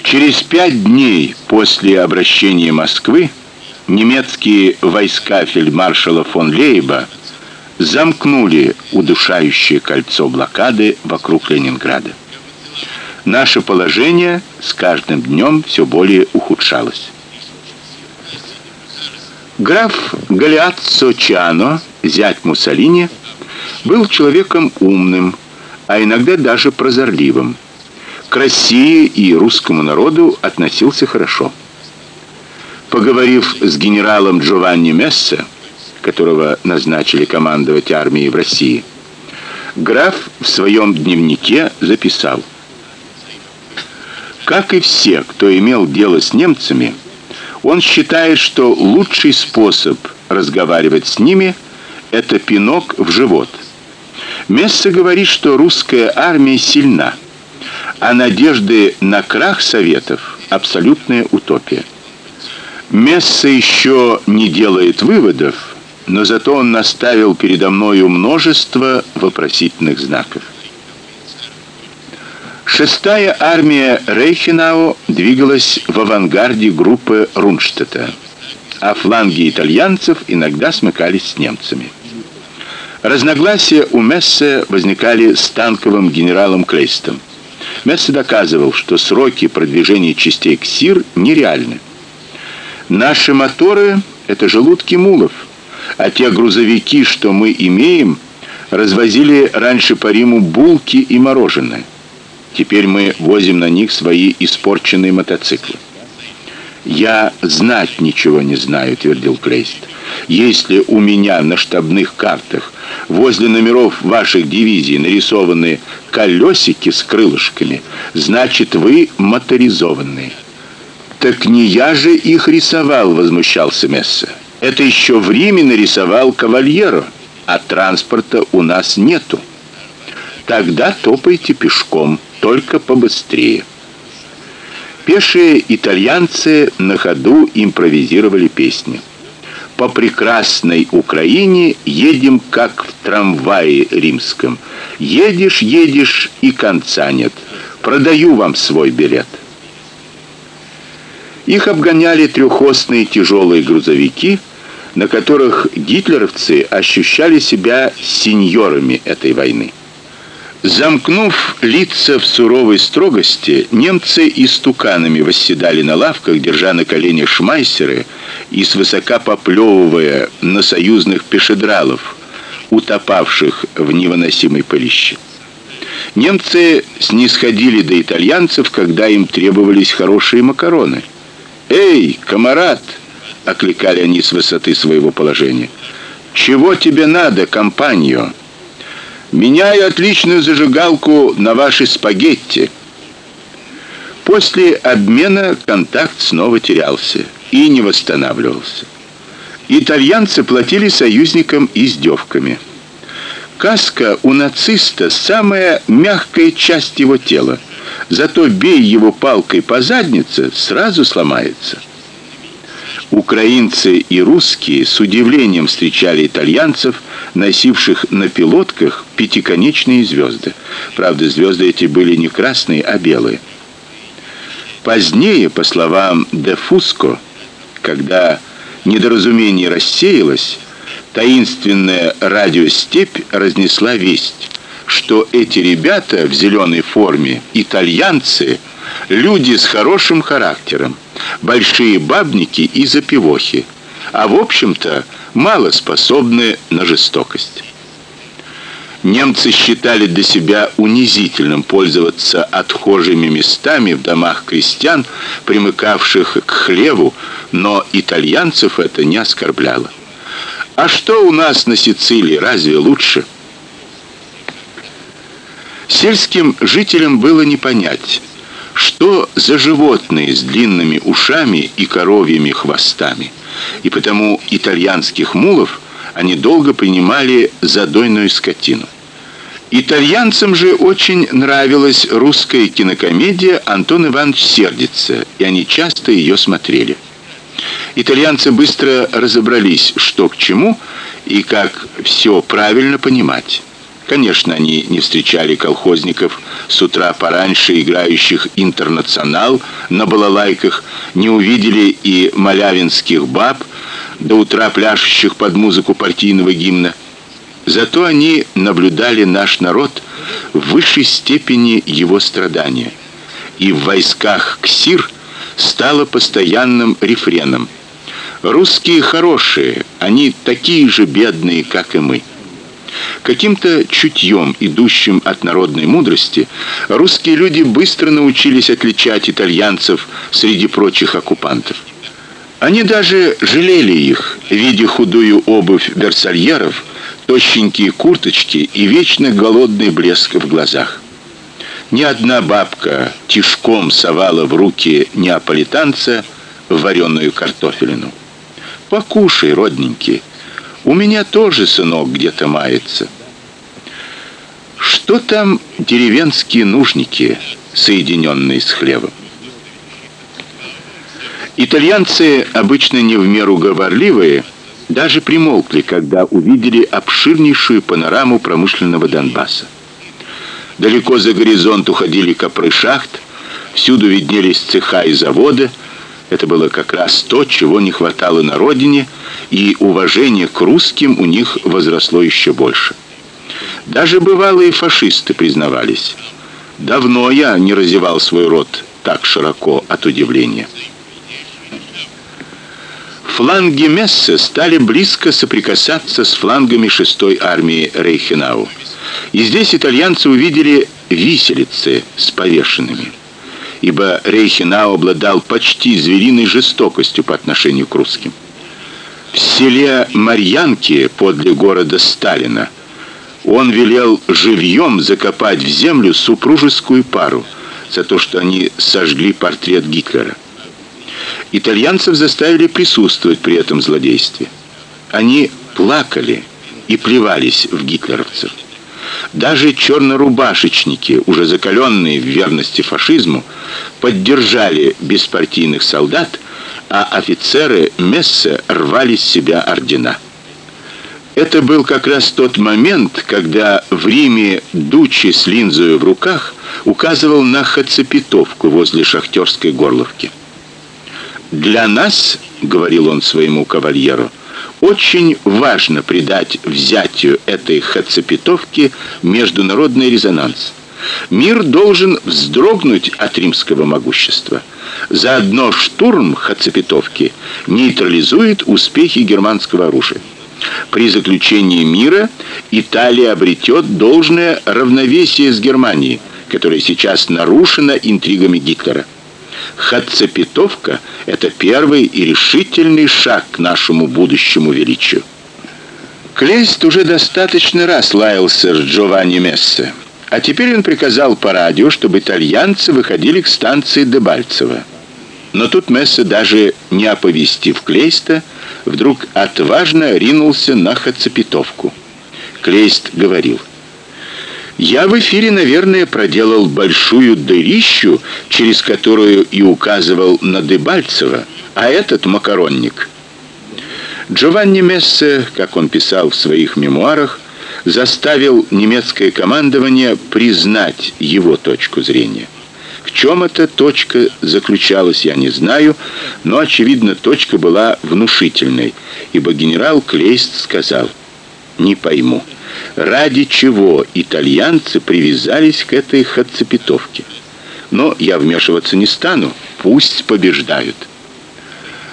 Через пять дней после обращения Москвы немецкие войска фельдмаршала фон Лейба замкнули удушающее кольцо блокады вокруг Ленинграда. Наше положение с каждым днем все более ухудшалось. Граф Галиаццо Чано, зять Муссолини, был человеком умным, а иногда даже прозорливым. К России и русскому народу относился хорошо. Поговорив с генералом Джованни Мессе, которого назначили командовать армией в России, граф в своем дневнике записал: Как и все, кто имел дело с немцами, он считает, что лучший способ разговаривать с ними это пинок в живот. Месса говорит, что русская армия сильна, а надежды на крах советов абсолютная утопия. Месса еще не делает выводов, но зато он наставил передо мною множество вопросительных знаков. Шестая армия Рейхенау двигалась в авангарде группы Рунштадта, а фланги итальянцев иногда смыкались с немцами. Разногласия у Мессе возникали с танковым генералом Клейстом. Мессе доказывал, что сроки продвижения частей к Сир нереальны. Наши моторы это желудки мулов, а те грузовики, что мы имеем, развозили раньше по Риму булки и мороженое. Теперь мы возим на них свои испорченные мотоциклы. Я знать ничего не знаю, твердил Клейст. Если у меня на штабных картах возле номеров ваших дивизий нарисованы колесики с крылышками, значит, вы моторизованные. Так не я же их рисовал, возмущался Месса. Это еще в Риме нарисовал Кавальеро, а транспорта у нас нету. Тогда топайте пешком, только побыстрее. Пешие итальянцы на ходу импровизировали песни. По прекрасной Украине едем как в трамвае римском. Едешь, едешь и конца нет. Продаю вам свой билет. Их обгоняли трехосные тяжелые грузовики, на которых гитлеровцы ощущали себя сеньорами этой войны. Замкнув лица в суровой строгости, немцы истуканами восседали на лавках, держа на коленях шмайсеры и свысока поплевывая на союзных пешедралов, утопавших в невыносимой пылище. Немцы снисходили до итальянцев, когда им требовались хорошие макароны. "Эй, камарад!" окликали они с высоты своего положения. "Чего тебе надо, компаньо?" Меняю отличную зажигалку на ваши спагетти. После обмена контакт снова терялся и не восстанавливался. Итальянцы платили союзникам издевками. Каска у нациста самая мягкая часть его тела. Зато бей его палкой по заднице, сразу сломается. Украинцы и русские с удивлением встречали итальянцев, носивших на пилотках пятиконечные звезды. Правда, звезды эти были не красные, а белые. Позднее, по словам де Фуско, когда недоразумение рассеялось, таинственная радиостепь разнесла весть, что эти ребята в зеленой форме итальянцы, люди с хорошим характером большие бабники и запивохи, а в общем-то мало способны на жестокость. Немцы считали для себя унизительным пользоваться отхожими местами в домах крестьян, примыкавших к хлеву, но итальянцев это не оскорбляло. А что у нас на Сицилии, разве лучше? Сельским жителям было не понять, что за животные с длинными ушами и коровьими хвостами. И потому итальянских мулов они долго принимали за дойную скотину. Итальянцам же очень нравилась русская кинокомедия Антон Иванович сердится, и они часто ее смотрели. Итальянцы быстро разобрались, что к чему и как все правильно понимать. Конечно, они не встречали колхозников с утра пораньше играющих интернационал на балалайках, не увидели и малявинских баб до утра пляшущих под музыку партийного гимна. Зато они наблюдали наш народ в высшей степени его страдания. И в войсках Ксир стало постоянным рефреном: русские хорошие, они такие же бедные, как и мы. Каким-то чутьем, идущим от народной мудрости, русские люди быстро научились отличать итальянцев среди прочих оккупантов. Они даже жалели их, видя худую обувь версальеров, тощенькие курточки и вечно голодный блеск в глазах. Ни одна бабка тишком совала в руки неаполитанца вареную картофелину. Покушай, родненький. У меня тоже сынок где-то мается. Что там деревенские нужники, соединенные с хлебом? Итальянцы, обычно не в меру говорливые, даже примолкли, когда увидели обширнейшую панораму промышленного Донбасса. Далеко за горизонт уходили копры шахт, всюду виднелись цеха и заводы. Это было как раз то, чего не хватало на родине, и уважение к русским у них возросло еще больше. Даже бывалые фашисты признавались: "Давно я не разевал свой рот так широко от удивления". Фланги Мессе стали близко соприкасаться с флангами 6-й армии Рейхенау. И здесь итальянцы увидели виселицы с повешенными. Ибо Рейхенау обладал почти звериной жестокостью по отношению к русским. В селе Марьянки подле города Сталина он велел живьем закопать в землю супружескую пару за то, что они сожгли портрет Гитлера. Итальянцев заставили присутствовать при этом злодействе. Они плакали и плевались в гитлеровцев. Даже чернорубашечники, уже закаленные в верности фашизму, поддержали беспартийных солдат, а офицеры Мессе рвали с себя ордена. Это был как раз тот момент, когда в Риме Дуччи с линзой в руках указывал на Хацепетовку возле шахтерской горловки. Для нас, говорил он своему кавальеру, очень важно придать взятию этой хацапетовки международный резонанс. Мир должен вздрогнуть от римского могущества. Заодно штурм Хацапетовки нейтрализует успехи германского оружия. При заключении мира Италия обретет должное равновесие с Германией, которое сейчас нарушено интригами Гитлера. Хацапетовка это первый и решительный шаг к нашему будущему величию. Клейст уже достаточно раз лаялся с Джованни Мессе, а теперь он приказал по радио, чтобы итальянцы выходили к станции Дебальцево. Но тут Мессе даже не оповестив Клейста, вдруг отважно ринулся на Хацапетовку. Клейст говорил: я в эфире, наверное, проделал большую дырищу, через которую и указывал на Дебальцева, а этот макаронник. Джованни Мессе, как он писал в своих мемуарах, заставил немецкое командование признать его точку зрения. В чем эта точка заключалась, я не знаю, но очевидно, точка была внушительной, ибо генерал Клейст сказал: "Не пойму, ради чего итальянцы привязались к этой хацапетовке. Но я вмешиваться не стану, пусть побеждают.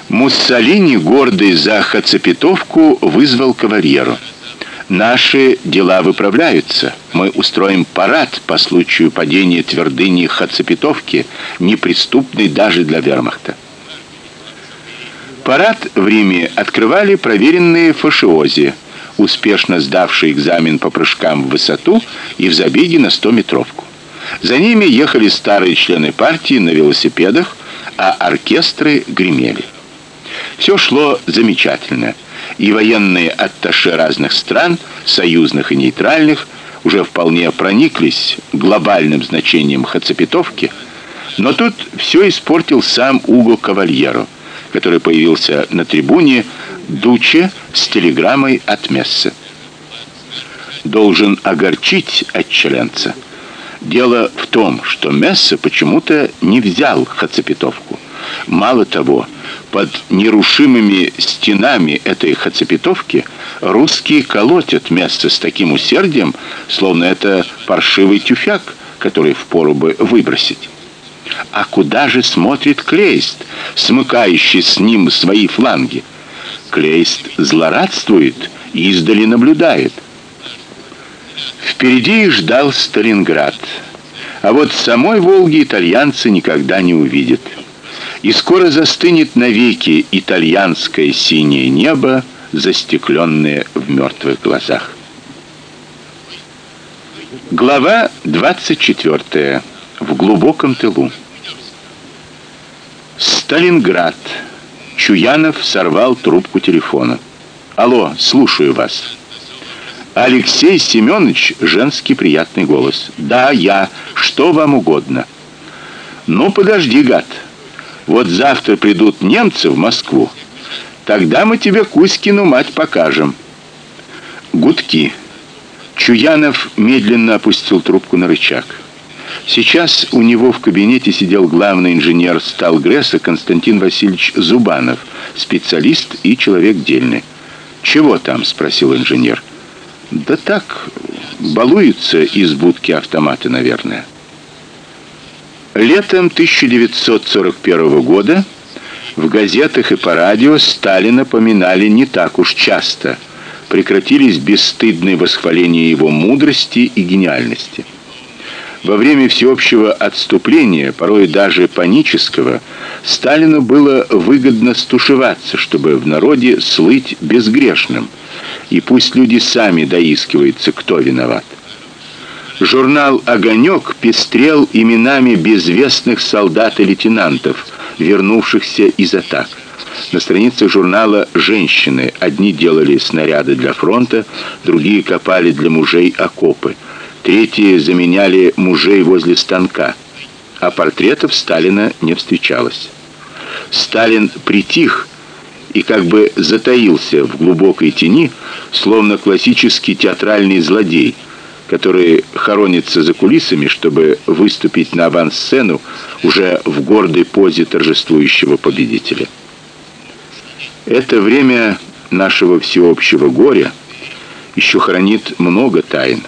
Муссолини, гордый за хацапетовку, вызвал кавальеру. Наши дела выправляются. Мы устроим парад по случаю падения твердыни Хацапетовки, неприступной даже для вермахта. Парад в Риме открывали проверенные фашиози успешно сдавший экзамен по прыжкам в высоту и в забеге на 100-метровку. За ними ехали старые члены партии на велосипедах, а оркестры гремели. Все шло замечательно, и военные атташе разных стран, союзных и нейтральных, уже вполне прониклись глобальным значением хацапетовки, но тут все испортил сам Уго Кавальеро, который появился на трибуне Дуче с телеграммой от Месса. Должен огорчить отчеленца. Дело в том, что Месса почему-то не взял Хацапетовку. Мало того, Под нерушимыми стенами этой хацапетовки русские колотят место с таким усердием, словно это паршивый тюфяк, который впору бы выбросить. А куда же смотрит Клейст, смыкающий с ним свои фланги? Клейст злорадствует и издали наблюдает. Впереди ждал Сталинград. А вот самой Волги итальянцы никогда не увидят. И скоро застынет навеки итальянское синее небо, застекленное в мертвых глазах. Глава 24. В глубоком тылу. Сталинград. Чуянов сорвал трубку телефона. Алло, слушаю вас. Алексей Семенович, женский приятный голос. Да, я. Что вам угодно? Ну, подожди, гад. Вот завтра придут немцы в Москву. Тогда мы тебе Кузькину мать покажем. Гудки. Чуянов медленно опустил трубку на рычаг. Сейчас у него в кабинете сидел главный инженер Сталгресса Константин Васильевич Зубанов, специалист и человек дельный. "Чего там?" спросил инженер. "Да так, балуются из будки автоматы, наверное". Летом 1941 года в газетах и по радио Сталина поминали не так уж часто. Прекратились бесстыдные восхваления его мудрости и гениальности. Во время всеобщего отступления, порой даже панического, Сталину было выгодно стушеваться, чтобы в народе слыть безгрешным. И пусть люди сами доискиваются, кто виноват. Журнал Огонек пестрел именами безвестных солдат и лейтенантов, вернувшихся из атак. На страницах журнала женщины одни делали снаряды для фронта, другие копали для мужей окопы, третьи заменяли мужей возле станка. А портретов Сталина не встречалось. Сталин притих и как бы затаился в глубокой тени, словно классический театральный злодей который хоронится за кулисами, чтобы выступить на авансцену уже в гордой позе торжествующего победителя. Это время нашего всеобщего горя еще хранит много тайн.